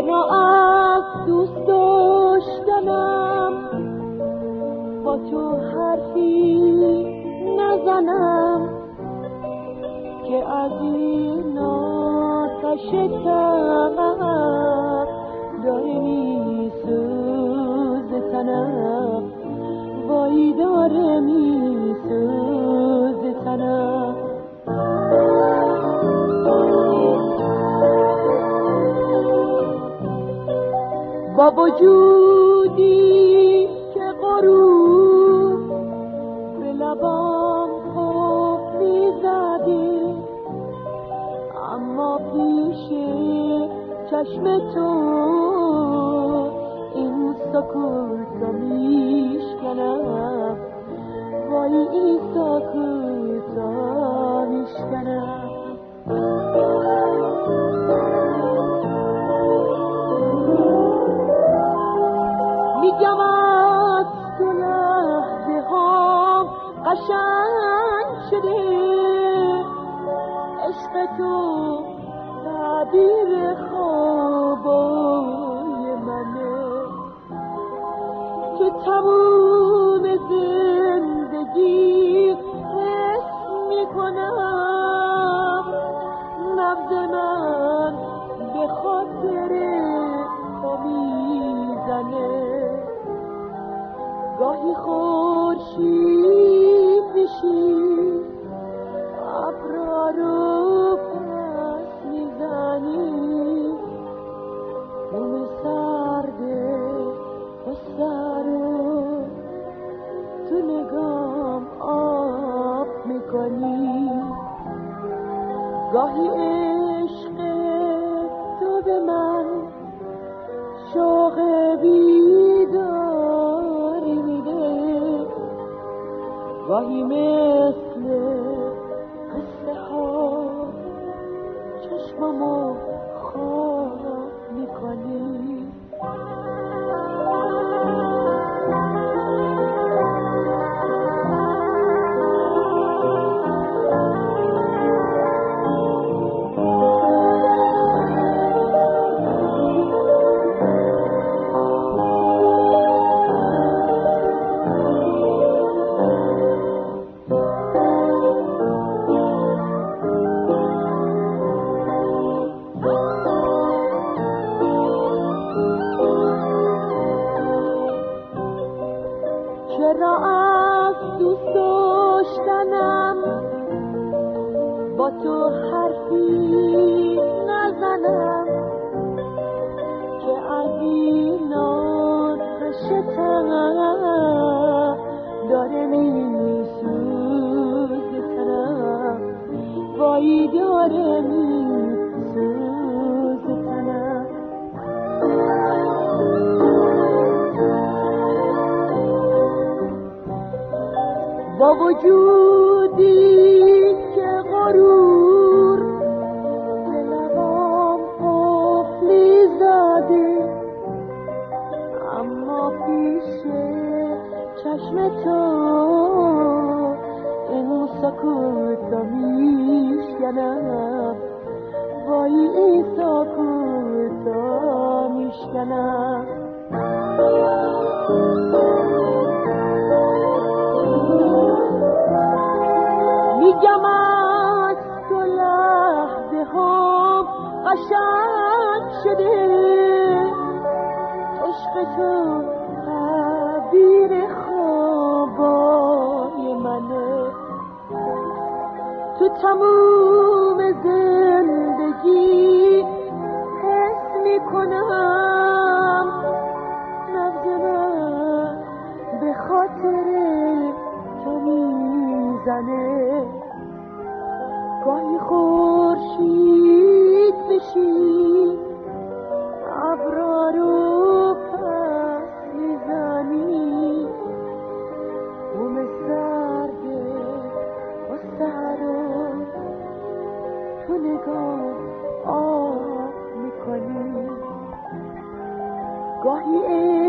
همه را از دوست داشتنم. با تو حرفی نزنم که از این آتش تنم. دائمی سوز تنم. وای داره می وجودی که غروب به لبام خوفی زدی اما پیش چشم تو این سکوت رو میشکنم. وای این تموم زندگی حس می‌کنم. نبض من تو نگام آب می‌کنی. گاهی عشق تو به من شوق بیداری میده. گاهی مثل قصه ها چشممو خواب می‌کنی. تو حرفی نزنم که از این شتم داره میسوز تنم وای داره میسوز تنم با وجودی که تموم زندگی حس می‌کنم. من به خاطر تو می‌زنه. گاهی خورشید نگاه آب می‌کنی. گاهی